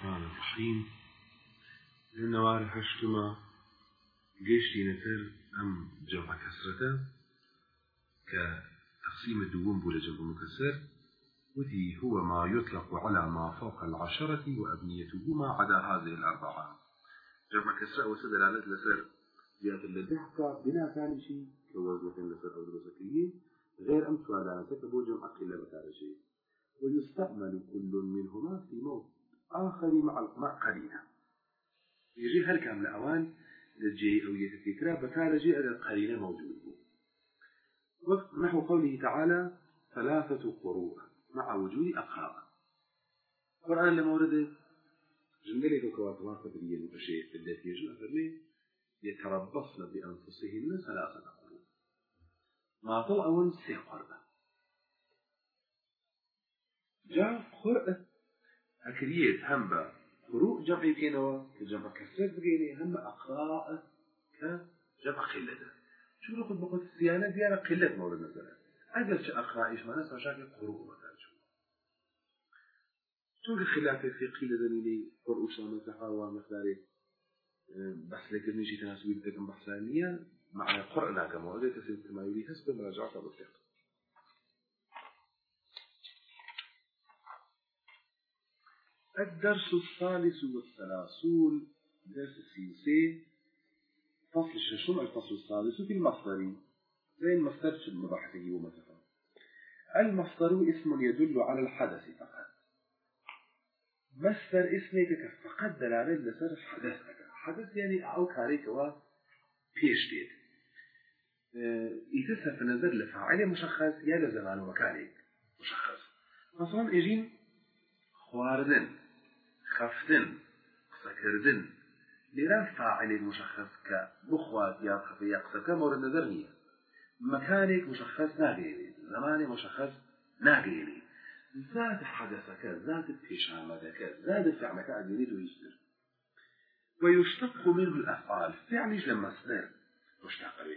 الرحمن الرحيم. لنوار هشتما جيشتي نتر أم جمع كسرته كتقسيم الدوم بولا جمع مكسر وذي هو ما يطلق على ما فوق العشرة وأبنيته ما عدا هذه الأربعة. جمع كسر وسد دلالة لسر. زيادة للضحكة بنا ثاني شيء كوزنة لسر أو دروسكيين غير أم سؤالانتك بو جمع قلة شيء ويستعمل كل منهما في موت. آخر مع مع يجي هل كامل أوان للجي أو يتفكرة بكار جي على القرينة موجود وقت نحو قوله تعالى ثلاثة قروء مع وجود أقراء القرآن لما ورد جملة كواتما قدرية المشيخ التي يجب أفرمي يتربصن بأنفسهن ثلاثة قروء ما طلع سي قربة جاء قرأة أكريت هم بقى فروق جمع بينوا كجمع كسر بيني هم أقراء كجمع قلة. شو نقول بقول السيانة؟ ديانا قلة مورد مثلا أجل شيء أقراء إيش معناه مشاكل قروء مثلا. شو شو خلاف في قيلة دليلي؟ قرؤ شامل تحاوى مقداري بس لكن نجي تناسبي بتكم بحثانية مع قرأنا كما وجدت تسيب ما يريد حسب مراجعة بالفقه الدرس الثالث والثلاثون درس السيسي فصل الششم الفصل الثالث؟ في المصدر زي المصدر في المباحث ومثلا المصدر اسم يدل على الحدث فقط. مصدر اسمك فقط دلالة لسر حدث حدث يعني أو كاريك و بيش ديت يتسف نظر لفاعل مشخص يا لزمان ومكانك مشخص. مثلا اجين خواردن خفتن قسەکردن لێران فاعلی مشخص کە بخوات یا خفە یا قسەکە مورد نظر نییە مكانك مشخص ناگەێنێت زمانی مشخص ناگەێنێت ذات حدثك ذات پیشامدك ذات فعلك أجنيد ويجدر ويشتق منه الأفعال فعلش لما مصدر. مشتق به.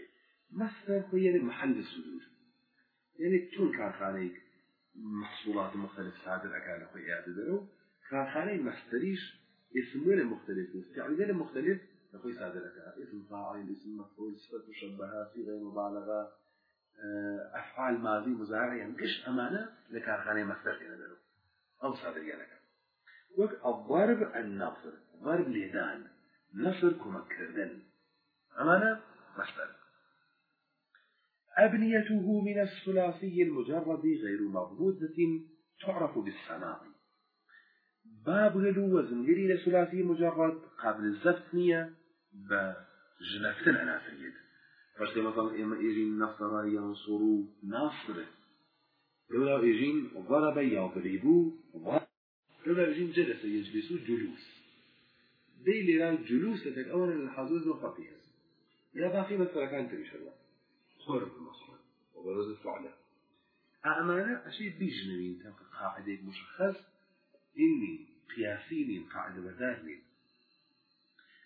مصدر هو يعني محل السجود يعني تون كارخانيك محصولات مختلف ساعات الأكال أخوي إعدادره كارخانه مصدريش اسمه مختلف فعله مختلف؟ أخوي سادرك اسم فاعل اسم مفعول صفة مشبهة صيغة مبالغة. أفعال ماضي مضارع يعني كش أمانة؟ لكارخانة مصدر كنا أو صادر يعني وك الضرب النصر. ضرب لدان. نصر كمكردن أمانة؟ مصدر أبنيته من الثلاثي المجرد غير مضبوطة تعرف بالسماع باب لدو وزنجري لثلاثي مجرد قبل الزفت نية بجنفتن عنافريد فاشتي مثلا إما إيجين نصر ينصروا ناصر لولا إيجين ضرب يضربوا ضرب لولا جلس يجلسوا جلوس. دي ليران جلوس أولا الحظوظ وخطيها يا باقي مثلا كان تريش الله خرب المصر وبرز الفعلة أعمانا أشيء بيجنبين تبقى قاعدة مشخص إني قياسيني قاعدة بدارني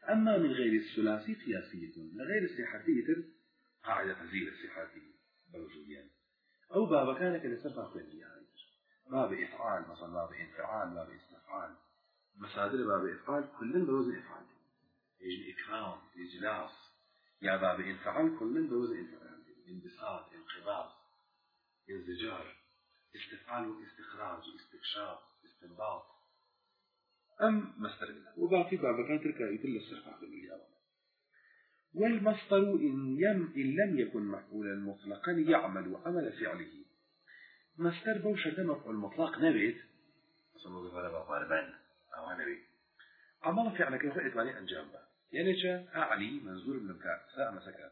أما من غير الثلاثي قياسية لغير الصحاتية قاعدة فزيلة الصحاتية بوجوديا أو باب كان كده سرفا خلالي باب إفعال مثلا باب انفعال باب استفعال. مصادر باب إفعال كلن بوزن إفعال. يجي إكرام إجلاس. يا باب انفعال كلن بوزن انفعال. انبساط انقباض. انزجار. استفعال واستخراج استكشاف استنباط. أم مصدر الله وباقي باب كان تركا يدل الصرف بالإجابة. والمصدر إن, يم إن لم يكن مفعولا مطلقا يعمل عمل فعله. مصدر بوشة مفعول مطلق نبيت. أصلا هذا بقاربان أو نبيت عمل فعلك فإتواني أنجام يعني شا أعلي منزول من ساء مسكا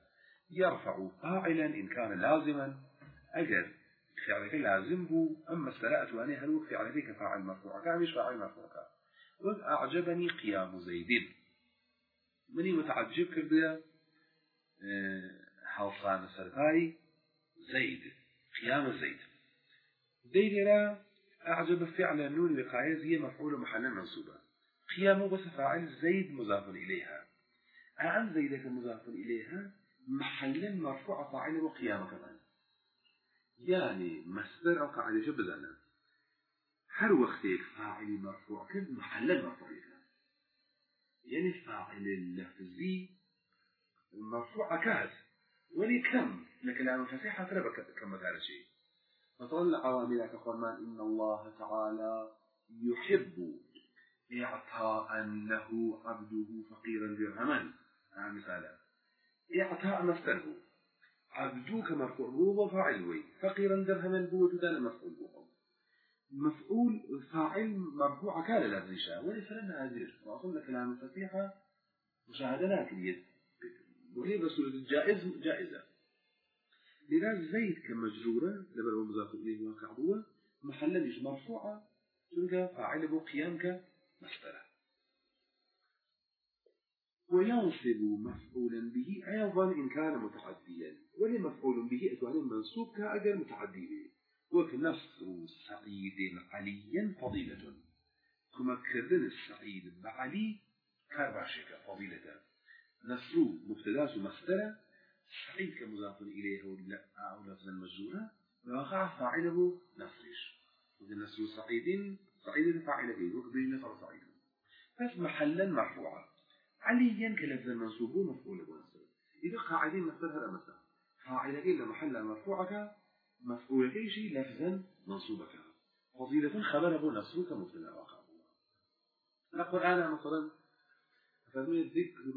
يرفع فاعلا إن كان لازما. أجل فعلك لازم هو أما السلاءة وأني هل فعلك كفاعل مرفوع كان مش فاعل مرفوع وإذ أعجبني قيام زيد. مني متعجب حوصان آه، سرقاي زيد قيام زيد ديلنا أعجب فعل النون وقاية هي مفعول محلا منصوبة. قيامه بس فاعل زيد مضاف إليها أعن زيدك مضاف إليها محلا مرفوع فاعل وقيام كمان يعني مصدر أو قاعدة بزنة هر وقتك فاعل مرفوع كن محل مرفوع يعني فاعل اللفظي مرفوع كهز ولي كم لكلام الفصيحة ترى كم مثال شيء مثلا العوامل كفرمان إن الله تعالى يحب إعطاء له عبده فقيرا درهما مثالا إعطاء مستنه عبدوك مرفوع بو وفاعل فقيرا درهما بو وجدان مفعول مفعول فاعل مرفوع كان لفظيشا ولفلن هذه وأصلنا كلام الفصيحة مشاهدة لكن وليه رسول الجائز جائزة. لذا زيد كمجرورة لما هو مضاف إليه واقع هو محلا مش مرفوعة تلقى فاعل بو قيام كمسألة وينصب مفعولا به أيضا إن كان متعديا. ولمفعول به أتواني منصوب كأجل متعدي به. وكنصر سعيد عليا فضيلة. كما كذن السعيد بعلي كارباشك فضيلة. نصر مبتداس مصدر. سعيد كمضاف إليه أو لفظا مجرورا ووقع فاعله نصرش. وذن نصر سعيد سعيد فاعل به وكبير نصر سعيد. بس محلا مرفوعا عليا كلفظ منصوب مفعول بنصر إذا قاعدين مصدر هذا مثلا فاعل إلا محلا مرفوعك. مفعول شيء لفظا منصوبك فضيلة خبر أبو نصر كمبتدا واقع القرآن مثلا فمن ذكر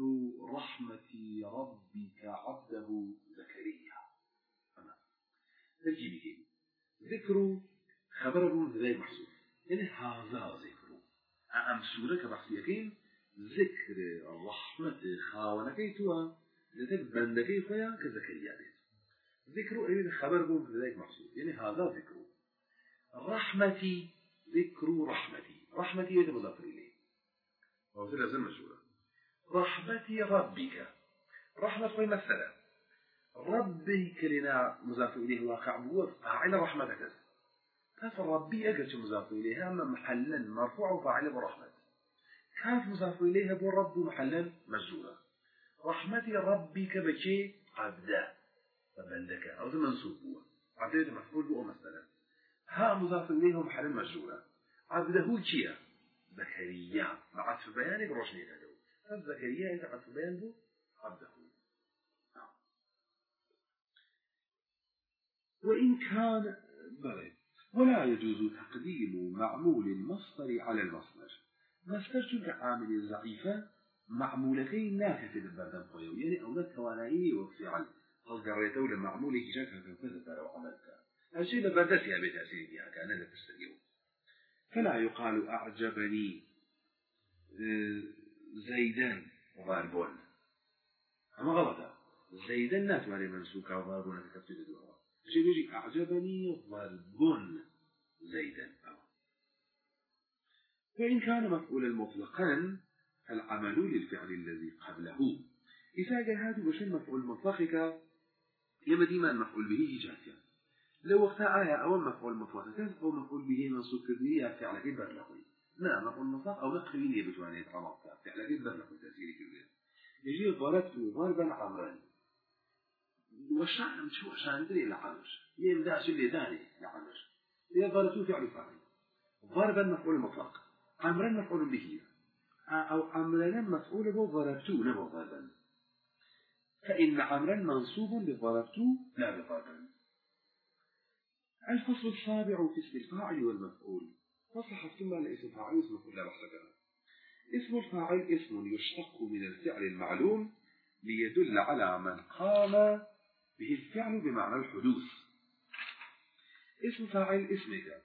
رحمة ربك عبده زكريا. ترجيبه ذكر خبر أبو مبتدا محسوب. يعني هذا ذكر. أم سورة كبحثيكين ذكر رحمة خاونكي توا لذلك بندكي فيا كزكريا بيت. ذكر أي خبر بهم في ذلك محسوب يعني هذا ذكر. رحمتي ذكر رحمتي. رحمتي يجب مضاف إليه. وهو لازم مجهولة رحمتي ربك. رحمة في مثلا؟ ربي كلنا مضاف إليه واقع هو فاعل رحمتك. كاف ربي أجل مضاف إليها أما محلا مرفوع وفاعل برحمة. كاف مضاف إليها بالرب محلا مجهولة رحمتي ربك بشيء عبده فبندك أو منصوب هو عبده مفعول هو مثلا ها مضاف إليه محل مجرورة. عبده كيا؟ زكريا. مع عطف بيان بروشني هذا فزكريا إذا عطف بيان بو عبده. وإن كان بلد. ولا يجوز تقديم معمول المصدر على المصدر. مصدر تلك عامل ضعيفة معمولتين ناكسة بالبردم خويو يعني أو نتوانائي وفعل. هەڵگەڕێتەوە لە معمولی جاکە بەرەو عملکە هەرچی لە بەردەستی هەبێت تاثير دیاکە نە لە تستەریەوە فلا يقال أعجبني زيدا ضاربون أما غلطة. زيدا ناتواني منسوكا وضاربون كتبت الدواء شيء يجي أعجبني ضربون زيدا فإن كان مفعولا مطلقا العمل للفعل الذي قبله. إذا هذا وشن مفعول مطلقك يما ديما مفعول به جاتيا لو وقت آية أو مفعول مطلق أو مفعول به منصوب كردية فعل كي برلقوي نعم مفعول مطلق أو نقليني بجوانية عمقتا فعل كي برلقوي تأثيري كردية. يجي ضربت ضربا عمرا وشان شو عشان دري لعمر يمداش اللي داني لعمر إذا ضربت فعل فاعل ضربا مفعول مطلق. عمرا مفعول به. أو عمرا مفعول به ضربت نبو ضربا. فإن عمرا منصوب بضربت لا بضربا الفصل السابع في اسم الفاعل والمفعول. فصل حسنا لاسم فاعل واسم مفعول لا بحث اسم الفاعل اسم يشتق من الفعل المعلوم ليدل على من قام به الفعل بمعنى الحدوث. اسم فاعل اسمك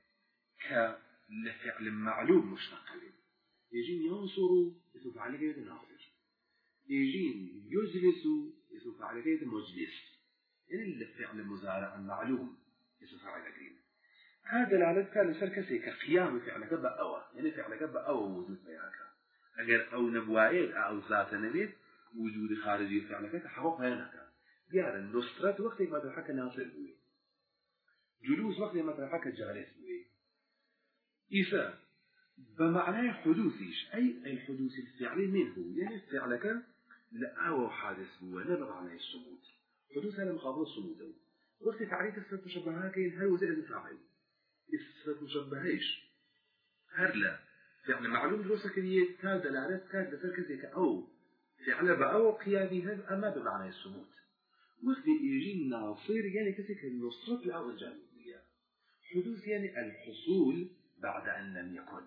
كلفعل معلوم مشتق يجي ينصر اسم فاعل غير ناصر يجين يجلس اسم فاعل غير مجلس يعني الفعل المزارع المعلوم اسم فاعل غير هذا العدد كان لسر كقيام فعلك بأوى. يعني فعلك بأوى وجود بيانك. أجر أو نبوائل أو ذات نبيت وجود خارجي فعلك تحقق بيانك. ديار النصرة وقت ما تحكى ناصر بوي. جلوس وقت ما تحكى جالس بوي. إذا بمعنى حدوثيش. أي الحدوث الفعلي منه. يعني فعلك لا هو حادث هو لا بمعنى الصمود. حدوث هذا مقابل الصمود وقت تعريف الصفة مشبهة كاين هل وزائد فاعل الصفة مشبهيش هر لا. يعني معلوم دروسة كذي كاد دلالة كاد لسر كذي أو فعل بأو قيادي هذا أما بمعنى السموت وقت يجي ناصير يعني كذي النصرة الأو الجانبية حدوث يعني الحصول بعد أن لم يكن.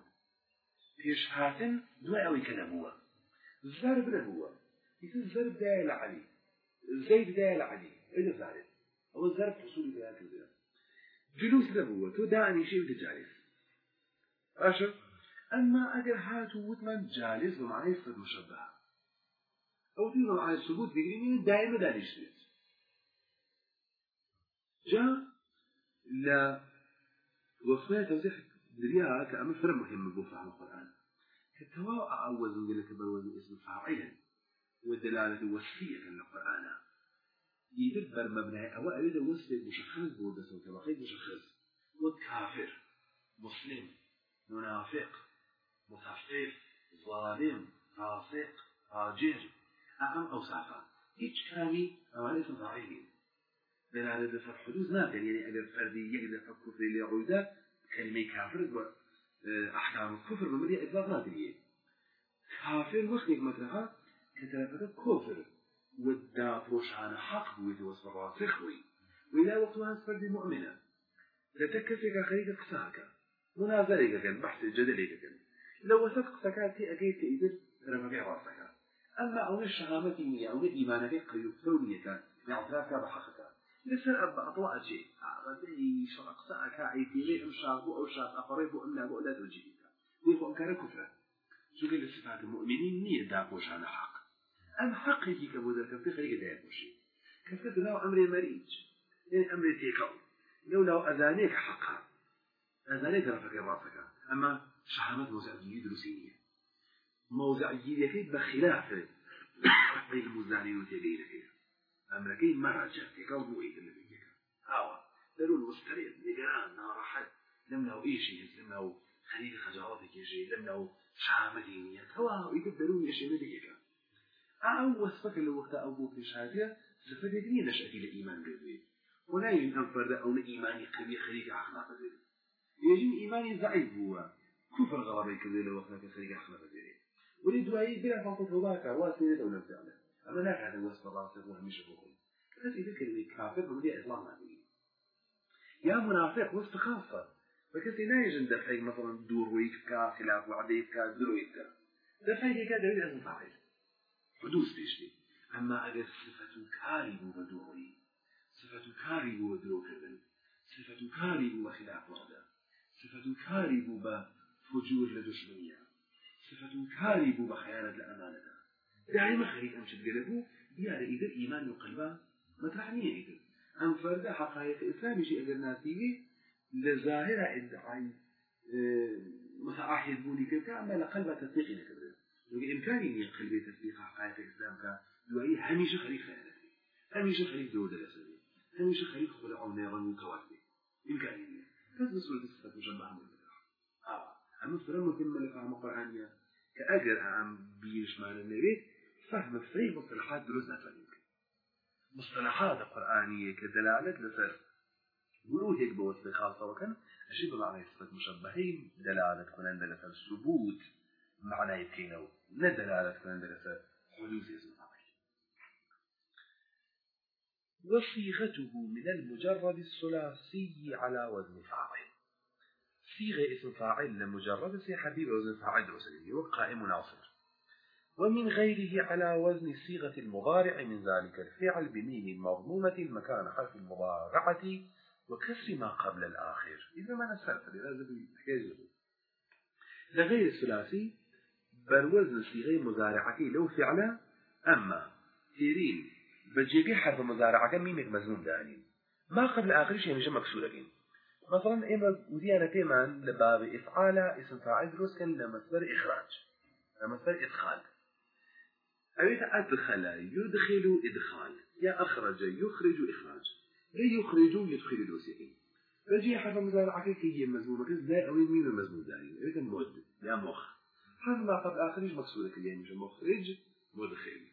فيش هاتن دواء أو كلموه زرب نبوة يصير زرب دايل علي زيد دايل علي إيه زارب. هو الزرب حصولي بها كذا جلوس نبوة. تو دعني شيء وتجالس أشر أما أجر هاتو وثمان جالس بمعنى صفة مشبهة. أو تيجي معنى الثبوت بيجري دائما دانيش جاء لا. وصفية توزيح دريها كأمر فرق مهم بفهم القرآن. كتواء أعوز من لك بوزن اسم فاعلا والدلالة وصفية للقرآن يدبر مبنى أو أريد وصف مشخص بوده سوى بقيت مشخص. والكافر مسلم منافق مصفف ظالم فاسق فاجر. أهم أوصافا هيج كامي أولا اسم فاعلين دلالة في الحدوث ناقل يعني أجر فردي يقدر الكفر اللي عوده كلمة كافر أحكام الكفر بمدي إطلاق ناقل كافر كتلافة كفر. ودا بوشان حق بويت وصف الراسخ وي وإلى وقتها فرد مؤمنة. لتكفك خريك قساك منازلة كان بحث جدلي كان. لو وثق سكاتي أكيد كإذن رفع راسك أما أون الشهامة مية أون إيمانك قيوب ثونية كان يعتراك بحقك. لسر أبا أطلع شيء أغدي شرق ساعك عيتي أم شاكو أو شاك أقرب أم لا بؤلاء توجيهك ويقول أنكار كفر شو قال الصفات المؤمنين نية داقوش على حق. أم حقي كبوذا كفي خليك داير بوشي كفت لو أمر مريج يعني أمر تيكو لو لو أذانيك حقا. أذانيك رفك راسك أما شهامة موزعية دروسية موزعية كيف بخلاف المزانين وتبينك أمريكي مرجع تيكو بوئي اللي بيك هوا دلو المستريد نقران. نارحد لم لو إيشي لم لو خليل خجالتك يجي لم لو شهامة دينية. هوا يقدرون يشي أو وصفك اللي وقت أبوك شهادة صفة دينية نشأتي لإيمان قلبي ولا يمكن أن فرد أو إيماني قوي خليك أخلاق ذلك يجب إيماني ضعيف هو. كفر غرابي لو وقتك خليك أخلاق ذلك ولي دعائي بلا فقط هواك واسنة أو نفسه أما لا هذا وصف راسك وهمش فوقي كذا إذا كلمة كافر بمدي إطلاق ما يا منافق وسط خاصة. فكنت لا يجب دفعي مثلا دور ويكا خلاف ويكا. دفعي كذا دليل أسم فاعل. حدوث بيشتي أما أجر صفة كاري بو بدوعي صفة كاري بو بدرو كردن صفة كاري بو خلاف وعدا صفة كاري بو بفجور لدشمنية صفة كاري بو بخيانة لأمانة دائما خريج أمشد قلبه ديار إذا إيمان وقلبه مطرحنية إذا أم فرد حقائق إسلامي شيء أجر ناسيه لظاهرة إدعاء متعاهد بوني كذا أما لقلبه تصديقي لكذا بإمكاني أن يقلب تصديق حقائق الإسلام كدوائي هميشه خليك خيالات هميشه خليك دود الأسدي هميشه خليك خلع نيران وكواكب إمكاني بس بسورة الصفات مشبهة من البدع آه أما فرم مهمة لفهم القرآنية كأجر عم بيش معنى النبي فهم فريق مصطلحات دروس أفضل مصطلحات قرآنية كدلالة لسر. قولوا هيك بوصف خاصة وكان أشي بمعنى صفة مشبهين دلالة كنان لسر ثبوت. يبكينه ندلالة كنان لسر حدوث اسم فاعل وصيغته من المجرد الثلاثي على وزن فاعل. صيغة اسم فاعل لمجرد سي حبيب وزن فاعل رسلي وقائم ناصر. ومن غيره على وزن صيغة المضارع من ذلك الفعل بميم مضمومة مكان حرف المضارعة وكسر ما قبل الآخر. إذا ما نسأل يحتاج لغير الثلاثي بل وزن صيغة مضارعة لو فعل أما تيرين بجيبي حرف مضارعة ميمك مزموم دانين ما قبل آخر شيء مش مكسورة مثلا إما وديانا بيمان لباب إفعال اسم فاعل دروس كان لمصدر إخراج لمصدر إدخال. أريد أدخل يدخل إدخال يا أخرج يخرج إخراج. لا يخرج يدخل الوسيلة فجي حرف مضارعة كي هي مزمومة كذا أو مين المزموم دانين أريد مد يا مخ حرف مكسورة كي يعني مش مخرج مدخل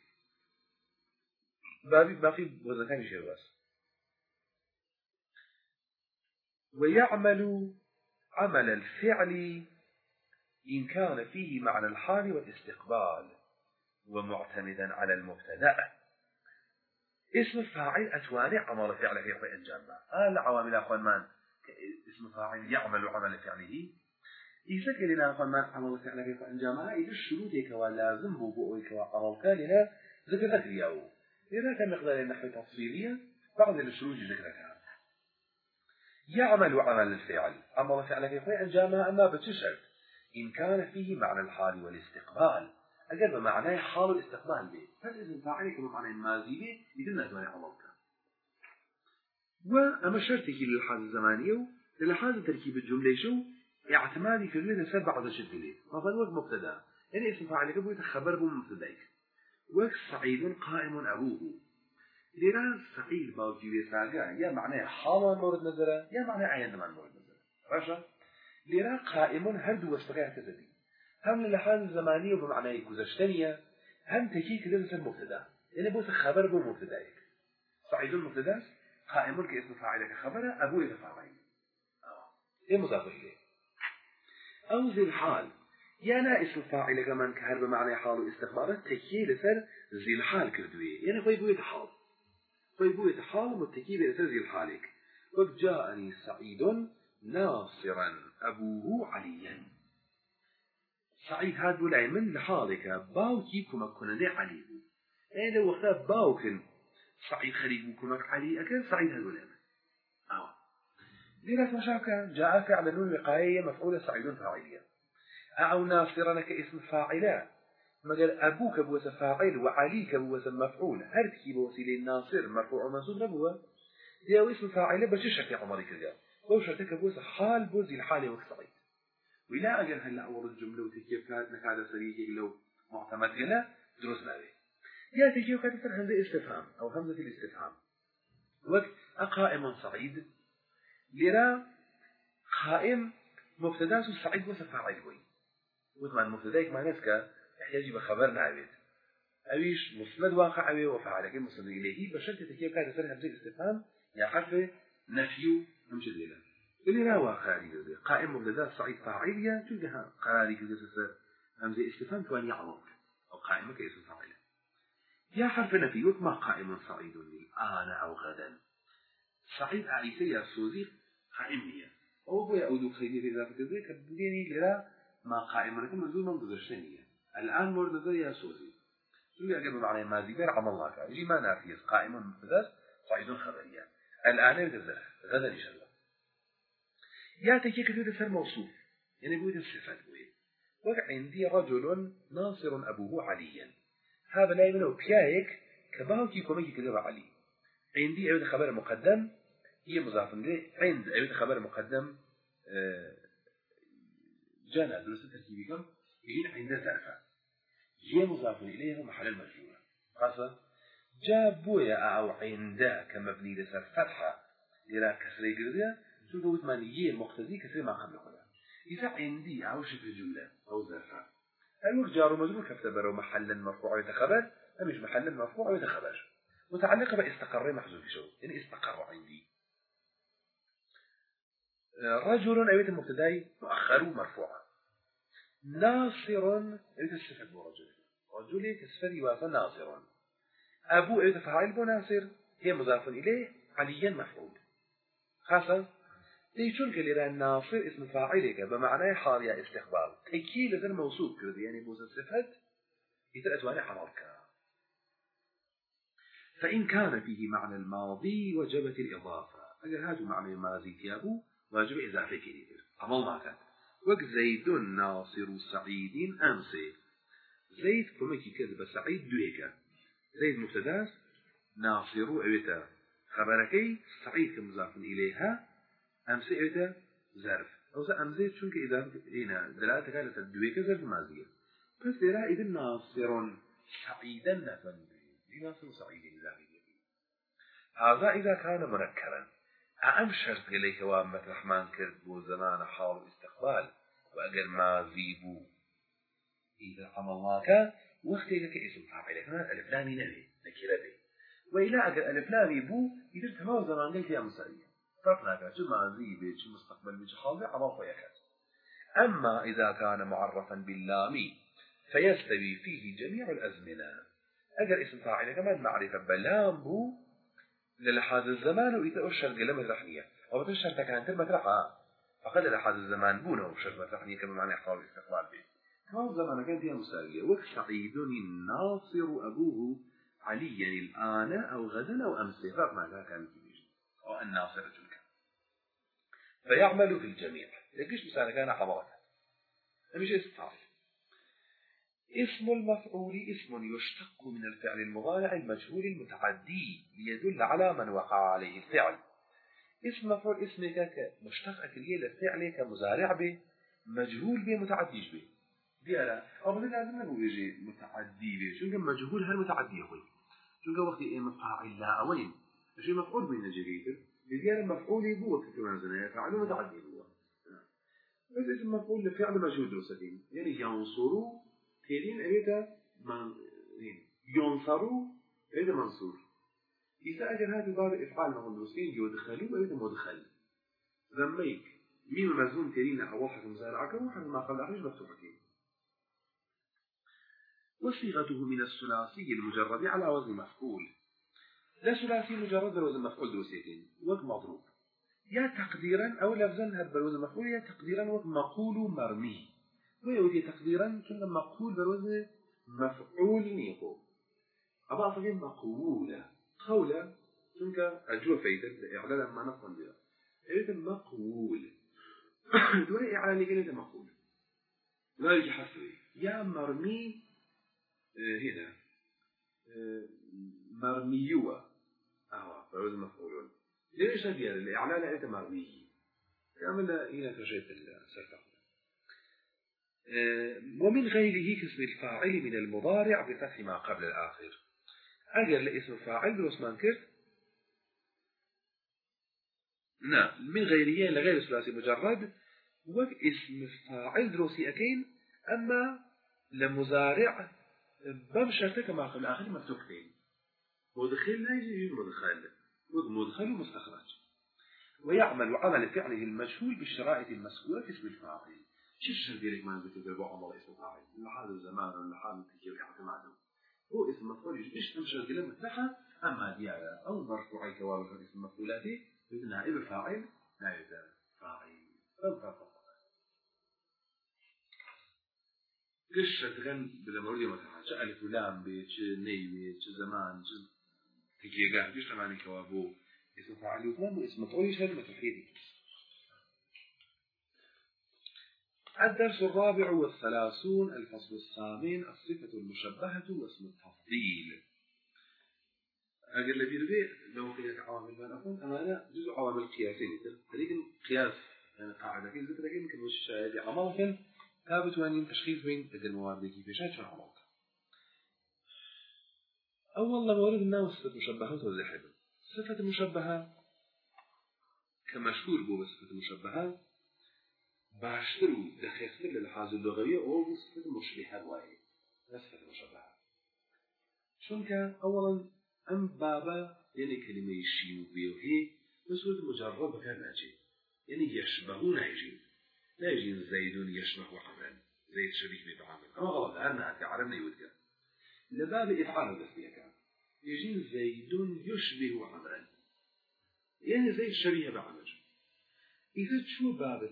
بابي باقي شيء بس. ويعمل عمل الفعل إن كان فيه معنى الحال والاستقبال ومعتمدا على المبتدأ. اسم الفاعل أتواني عمل فعله في أنجام ما العوامل أخوان من؟ اسم فاعل يعمل عمل فعله. من عمل فعله في أنجام إذا الشروط يكوا لازم بو يكوا عمل كالها ذكر ذكرياه إذا كان مقدار النحو تفصيلية بعض الشروط ذكرها يعمل عمل الفعل. عمل فعله في أنجام أما بتشرت إن كان فيه معنى الحال والاستقبال. أجل بمعنى حال الاستقبال به. فالإذن فاعل كما معنى الماضي به يدلنا دوني عملك وأما شرطك للحاز الزمانية للحاز تركيب الجملة شو؟ اعتمادي الليل سبع بعض الشكل مثلا وقت مبتدأ. يعني اسم فاعل كبوي تخبر بمبتدأك وقت سعيد قائم أبوه. لرا سعيد باوكي ويساقا يا معنى حال مورد نظرة يا معنى عين مورد نظرة. راشا لرا قائم هردو وسبقها كذبي هم لحال الزمانية وبمعنى كوزشتنية هم تكيك لنسى المبتدا يعني بوس خبر بو مبتدائك صعيد المبتدا قائم كاسم فاعلك خبر أبو يتفاعل. إيه مضاف إليه؟ أو ذي الحال. يانا اسم فاعل كمان كهر بمعنى حال استخبار تكي لسر ذي الحال كردوية يعني خوي بو يتحال خوي بو يتحال متكي لسر ذي الحالك. وقد جاءني سعيد ناصرا أبوه عليا. سعيد هاد ولا من لحالك باوكي كما كنا علي إيه لو وقتها باوكن سعيد خليل كما علي اكن سعيد هاد من. آه لذلك مشاكا جاء فعل نون وقاية مفعولة سعيد فاعلية. أو ناصرا كاسم فاعلا. مجال أبوك بوس فاعل وعليك بوس مفعول. هل تكيب وسيلة الناصر مرفوع ومنصوب نبوه. دي اسم فاعلة بششة في عمرك جاء وشرتك بوس حال بوزي الحالة وكسعيد ولا أجل هلا أول الجملة وتكيف كانت نكادة سريعة لو معتمد لنا دروس نبي يا تكيف كانت همزة استفهام أو همزة الاستفهام. وقت أقائم سعيد لرا قائم مبتدا سعيد وسفاعل وي وطبعا مبتداك ما نسكا يحتاج بخبر نعبد. أويش مسند واقع أوي وفعل مسند إليه بشرط تكيف كانت سريعة همزة استفهام يا حرف نفي همشي لنا اللي لا واقعي كذا قائم مبتدا صعيد فاعلية تلقاها قراري كذا سر همزة استفهام تواني عمل أو قائمة كاسم فاعل يا حرف نفي ما قائم صعيد الآن أو غدا. صعيد عيسى يا سوزي قائمية أو بو يعود خيري ذلك كذا كبديني لرا ما قائم لكن منزول من گذشتنية الآن مورد يا سوزي. سوزي أجل معنى ماضي. غير عمل الله كا يجي ما نافية قائم مبتدا صعيد خبرية الآن يتزرع غدا إن شاء الله. يا تكي كتير سر موصوف. يعني بويد الصفات بويد وقع عندي رجل ناصر أبوه عليا. هذا لا يمنع بيايك كباوكي كوميكي كذب علي. عندي أيضا خبر مقدم. هي مضاف إليه عند أيضا خبر مقدم جانا درس تركيبي كم؟ يجين عند زرفة هي مضاف إليه محل المجرور خاصة جابويا أو عند كمبني لسر فتحة إلى كسر قردية شو قلت مانية مقتضي كثير ما قبل خلا إذا عندي أو شبه جملة أو ظرفة الوقت جار ومجرور كفتبر محلا مرفوع يتخبر أم مش محلا مرفوع يتخبر متعلقة بإستقر محذوف شو؟ يعني إستقر عندي. رجل أيوة المبتدأ مؤخر مرفوع ناصر أيوة الصفة برجل رجل. كسفر يوافى ناصر. أبو أيوة فاعل بناصر هي مضاف إليه عليا مفعول. خاصة. دي چونك لرا ناصر اسم فاعلك بمعنى حال يا استقبال تكي لذا الموصوف كرد يعني بوز الصفات يتر أتواني حمالك. فإن كان فيه معنى الماضي وجبت الإضافة. أجل هذا معنى الماضي تيابو واجب إضافة كريتر عمل ما كان وك زيد ناصر سعيد أمسي زيد كمكي كذب سعيد دويكا زيد مبتداس ناصر أبتا خبركي سعيد كمضاف إليها أمسي إيتا ظرف. أو أمزي چونك إذا هنا دلالة كانت الدويكة ظرف ماضية بس إذا إذا ناصر سعيدا نفن. ناصر سعيد إذا هذا إذا كان منكرا أعم شرط إليك وامة رحمن كرد بو زمان حال استقبال وأجل ماضي بو. إذا عملناك وقتك كاسم فاعل كان ألف لامي نبي نكرة به وإلا أجل ألف لامي بو إذا تمام زمان قلت يا مسائية فرق ناكا چه ماضي بي چه مستقبل بي چه حاضر عمل خويا كات أما إذا كان معرفا باللام فيستوي فيه جميع الأزمنة. أجر اسم فاعل كمان معرفة بلام بو للحاظ الزمان وإذا أشر قلم الرحنية أو تشر تكان ترمة رحا فقد لحاظ الزمان بونه وشر الرحنية كما معنى إحصال الاستقبال به. كمان زمان كان فيها مساوية وكسعيد الناصر أبوه عليا الآن أو غدا أو أمس. فرق كان في أو الناصر تلك. فيعمل في الجميع. لكيش مثلا كان مش اسم فاعل اسم المفعول اسم يشتق من الفعل المضارع المجهول المتعدي ليدل على من وقع عليه الفعل. اسم مفعول اسمك كمشتق أكلية للفعل كمزارع به مجهول به متعديش به. ديالا أو من لازم نقول يجي متعدي به. شو مجهول؟ هل متعدي يقول شو وقت إيه مفاعل لا أوين شو مفعول بين جريدة ديالا مفعول بو كمان زنا فعل متعدي بو بس اسم مفعول لفعل مجهول درستين يعني ينصروا تيرين أريد من ينصروا أريد منصور. إذا أجل هذا باب إفعال ما درستين يدخلوا أريد مدخل ذميك مين مزون تيرين أواحد مزارعك وواحد ما قبل أخرج مفتوحتين وصيغته من الثلاثي المجرد على وزن مفعول. لا ثلاثي مجرد وزن مفعول دروسيتين وزن مضروب. يا تقديرا أو لفظا هذا بالوزن مفعول يا تقديرا مقول مرمي ويودي تقديرا كنا مقول بالوزن مفعول نيقو أبا أصلا مقولة. قولة. تنك أجوة فايدة إعلان ما نفهم بها. إذا مقول. دون إعلان كلمة مقول. لا يجي حسري يا مرمي. آه، هنا. آه، مرميوة. أهو بالوزن مفعول. ليش هذه الإعلان أنت مرمي؟ كامل هنا تجيب السلفة آه، ومن غيره كاسم الفاعل من المضارع بفتح ما قبل الآخر. أجر لاسم فاعل بروسمان كرت نعم من غيره لغير ثلاثي مجرد. واسم فاعل دروسي أكين أما لمزارع بمشرته كما قبل الآخر مفتوحتين مدخل لا يجي مدخل. مدخل ومستخرج. ويعمل عمل فعله المجهول بالشرائط المذكورة في اسم الفاعل. شو ديالك ما نزلت تبع عمر اسم فاعل لحال الزمان ولا حال تجي اعتماده هو اسم مفعول إيش تمشي كلمة نحا أما ديالا أو مرفوع كوابل في اسم مفعولاته مثل نائب فاعل نائب فاعل. فالفرق قشة غن بلا مرودي مثلا شو ألف ولام بي شو ني بي شو زمان شو تجي قاعد. قشة معني كوابو؟ اسم فاعل وثمان اسم مفعول يشهد متوحيدي الدرس الرابع والثلاثون الفصل الثامن الصفة المشبهة واسم التفضيل. أقل لبي ربي لو كانت عوامل ما نقول أنا لا جزء عوامل قياسية. هذيك قياس يعني قاعدة. في ذكر لكن ممكن وش شاهد عمالك ثابت وأن تشخيص بين تلك الموارد كيف شاهد شو عمالك أول لما ورد الناس صفة مشبهة وزحب صفة مشبهة. كمشهور بو بصفة مشبهة. باشتر و دقيقتر للحاظ اللغوية أو صفة مشبهة واي صفة مشبهة شونك أولا أم بابا يعني كلمة يشين وبيوهي بصورة مجرد بكار ناجي يعني يشبهون يجين لا يجين زيد يشبه عمل. زيد شبيه بعمل أما غلط أنا كعربنا يودك لباب إفعال التسمية كان يجين زيد يشبه عملا يعني زيد شبيه بعمل إذا تشو باب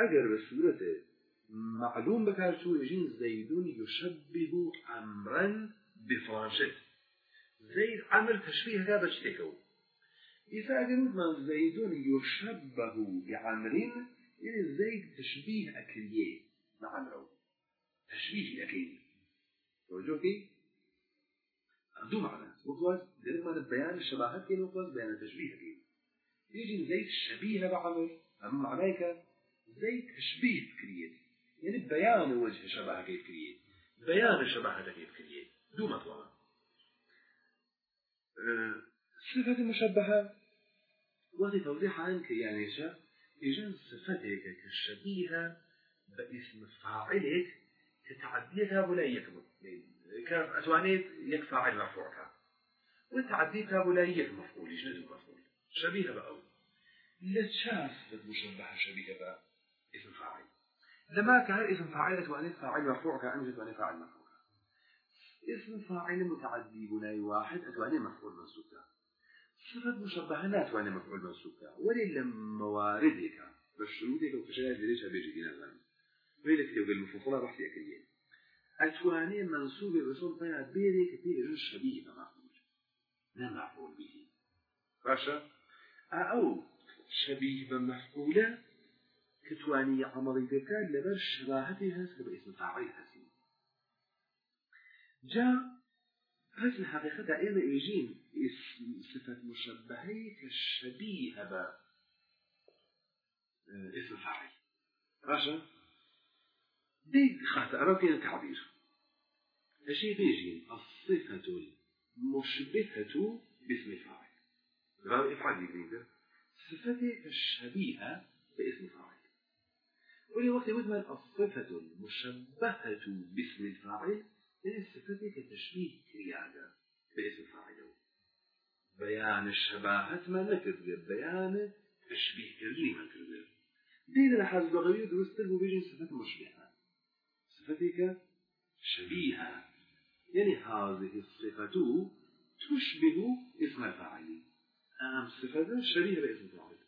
التفضيل أجر بسورة معلوم بكار شو يجين زيد يشبه أمرا بفرنشت زيد عمل تشبيه هذا شتكو إذا أجرود من زيد يشبه بعمر يعني زيد تشبيه أكليه مع عمره تشبيه أكليه توجه كي عنده معنى وقواز ذلك ما بيان الشباهات كين وقواز بيان التشبيه كين يجي زيد شبيه بعمر أما معناك زي تشبيه فكرية يعني بيان وجه شبه كيف كرية بيان شبه كيف كرية دو مطلع. أه صفة المشبهة وقت توضيح عنك يعني شا يجن صفتك كالشبيهة باسم فاعلك كتعديتها ولا يكمل كأتوانيت يك فاعل مرفوعها وتعديتها ولا يك مفعول يجن مفعول. شبيهة بقى. لتشاف مشبهة شبيهة بقى. اسم فاعل. لما كان اسم فاعل تواني فاعل مرفوع كان تواني فاعل مرفوع. اسم فاعل متعدي بناي واحد أتواني مفعول منصوب صفة مشبهة لا تواني مفعول منصوب ولي مواردك. بشروطك وكشاية ليش أبيجي دينا زمان ويلك تبقى المفصلة راح تأكلين أتواني منصوب الرسول طيب بينك في شبيه بمفعول لا مفعول به. باشا؟ أو شبيه بمفعولة كتواني عملي بك لبر شباهتها باسم فاعل حسين جاء بس الحقيقة دائما يجين اسم صفة مشبهة كالشبيه ب اسم فاعل راشا؟ دي خاطئ أراك التعبير الشيء بيجي الصفة المشبهة باسم الفاعل غير افعل يقريبا صفتي الشبيهة باسم فاعل ولي وقت مثلا الصفة المشبهة باسم الفاعل يعني صفتي كتشبيه كرياجة باسم فاعل. بيان الشباهة ما نكذب بيان تشبيه كردني ما نكذب دين الحاز بغير درست بيجي صفة مشبهة. صفتك شبيهة. يعني هذه الصفة تشبه اسم الفاعل. أهم صفة شبيهة باسم الفاعل.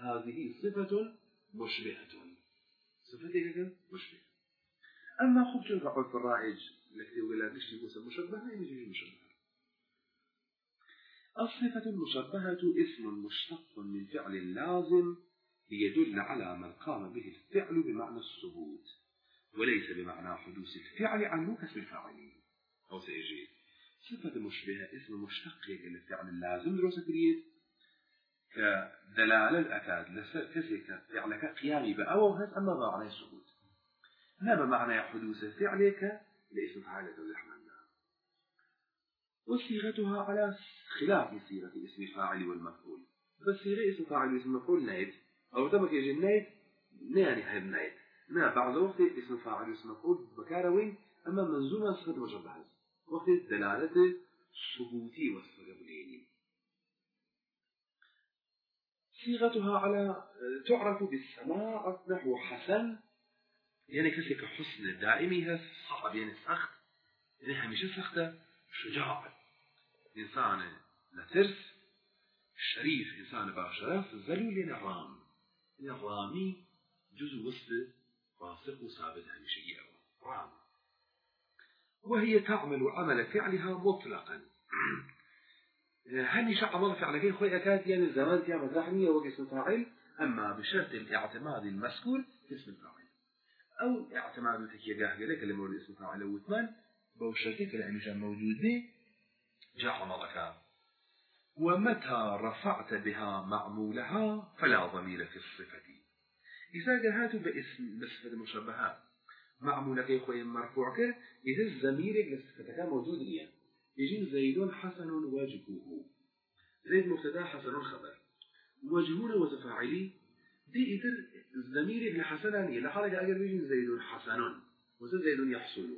هذه صفة مشبهة. صفتك مشبهة أما خبز فقلت الرائج؟ لك يقول لك تشتي قوسا مشبهة يجي مشبهة. الصفة المشبهة اسم مشتق من فعل لازم ليدل على من قام به الفعل بمعنى الثبوت وليس بمعنى حدوث الفعل عنه كاسم الفاعل. أو سيجي. صفة مشبهة اسم مشتق للفعل اللازم دروس كريت كدلالة الأكاد لسر كسيك فعلك قيامي بأو هز أما معنى الثبوت لا بمعنى حدوث فعلك؟ لاسم فعالة الرحمن وصيغتها على خلاف صيغة اسم الفاعل والمفعول. بس صيغة اسم فاعل واسم مفعول نايت أو تمك يجي نايت ناني هاي نايت نا بعض وقت اسم فاعل واسم مفعول بكاروين أما منزومة صفة مشبهة وقت دلالة ثبوتي وصف صيغتها على تعرف بالسماع نحو حسن. يعني كسك حسن دائمها صعب يعني سخت. يعني هميشه سخته شجاع. إنسان لترس شريف إنسان باشرف ذلول يعني رام. يعني جزء وصف راسخ وثابت هميشه رام. وهي تعمل عمل فعلها مطلقا. هني شع عمل فعل خوي أكاد يعني زمان فيها مزاحمية وقسم فاعل أما بشرط الاعتماد المذكور اسم الفاعل. أو اعتماد تكية قاه قلك اللي مورد اسم فاعل وثمان بو شرطك اللي موجود به جاء عملك ومتى رفعت بها معمولها فلا ضمير في الصفة. إذا جهات باسم بصفة المشبهات معمولك خوي مرفوع كر إذا الزمير لصفتك موجود ليه يجي زيد حسن وجهه زيد مبتدأ حسن خبر وجهون وزفاعلي دي إذا الزمير ابن حسن لحالك أجر يجي زيد حسن. وزيد زيد يحصل.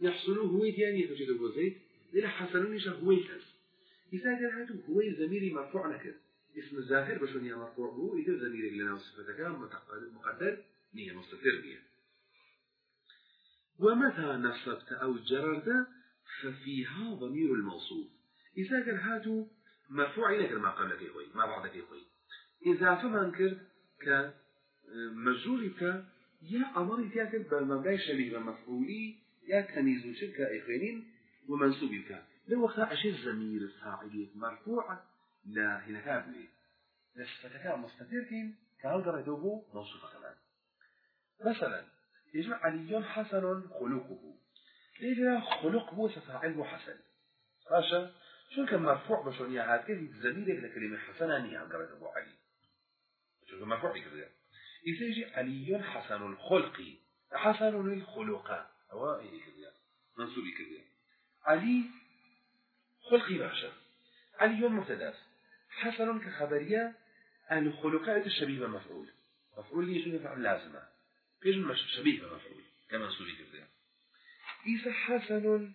يحصل هو يعني يتوجد زيد. إلى حسن يشا هو يكز إذا قال هو زميري مرفوع نكر اسم الزاهر بشون مرفوع هو إذا زميري لنا وصفتك مقدر. نية مستقر بيه ومتى نصبت أو جررت؟ ففيها ضمير الموصوف. إذا قال هاتو مرفوع إليك ما قبلك يخوي ما بعدك يخوي إذا فمن كرد ك يا أمر تاكل بمبدأ شبيه بمفعولي يا كنيز شركة إخوانين ومنسوب بك لو وقت أشي الزمير الفاعلية مرفوع لا هنا كابلي لفتك مستتر كان درجه موصوفة كمان. مثلا يجمع علي حسن خلقه. ليه خلقه فاعل حسن باشا شو كان مرفوع بشون يا هاد؟ كيف زميلك لكلمة حسنة نيها قرأت أبو علي. شو كان مرفوع كذا إذا يجي علي حسن الخلق. حسن الخلق. هو إيه كذا منصوب كذا علي خلقي باشا. علي مبتدا حسن كخبرية الخلقات الشبيبة مفعول مفعول لي شو فعل لازمة. بيجي مش شبيه مفعول كما سوري إذا حسن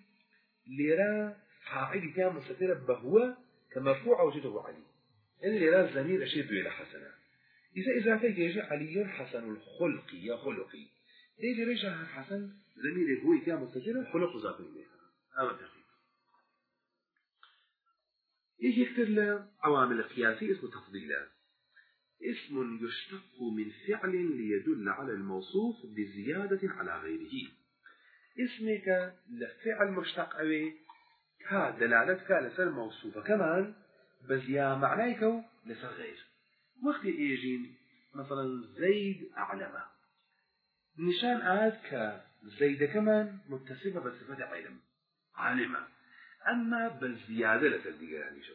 لرا فاعل كان مستتر بهو كمرفوع وجده علي. يعني لرا الزمير أشير إلى حسنة. إذا إضافة يجي علي حسن الخلق يا خلقي. يجي ريشة حسن زميل هو كان مستجر خلق ذات إليها. أما تخيل يجي يكتر عوامل القياسي اسمه تفضيلا اسم يشتق من فعل ليدل على الموصوف بزيادة على غيره. اسمك لفعل مشتق أوي. كا دلالتك لسر موصوفة. كمان بزيا معنايك لسر غير. وقت يجين مثلا زيد أعلم. نشان عاد كزيد كمان متصفة بصفة علم. علم. أما بالزيادة لتلديق يعني شو؟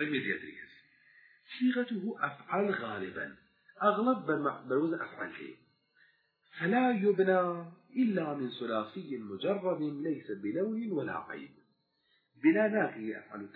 رمي زيادة صيغته أفعل غالبا. أغلب بروز أفعل شيء فلا يبنى إلا من ثلاثي مجرد ليس بلون ولا عيب. بلا ناقي أفعل